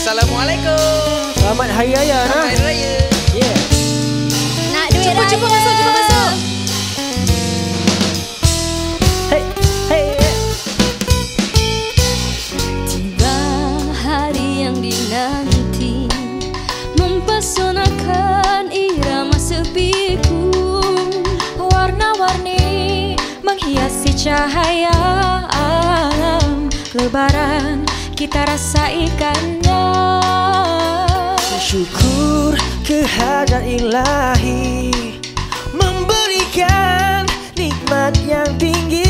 Assalamualaikum. Selamat Hari Raya Selamat nah. Hari Raya. Yeah. Nak duit Cepat, raya. cepat masuk, cepat masuk. Hey, hey. hey. Tiba hari yang dinanti Mempesonakan irama sepiku Warna-warni menghiasi cahaya alam Lebaran kita rasa ikannya. Syukur kehadrat ilahi Memberikan nikmat yang tinggi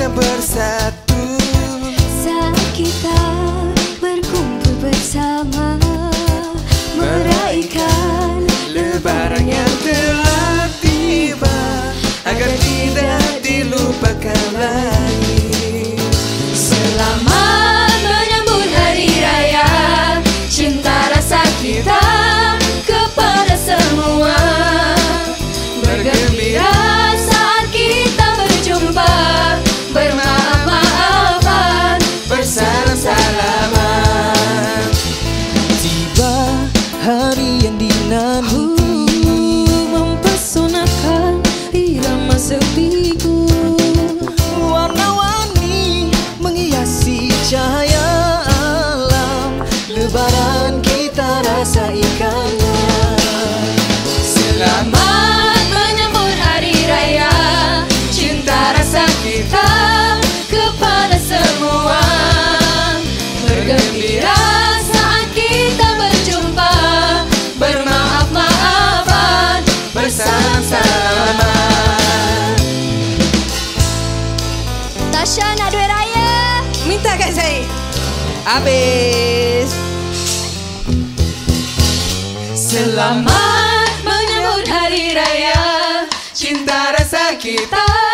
kita kan Selamat menyambut hari raya. Cinta rasa kita kepada semua. Bergembira saat kita berjumpa. Bermaaf-maafan Bersalam-salaman Tasha nak duit raya? Minta kat saya. Habis. Selamat menyambut hari raya Cinta rasa kita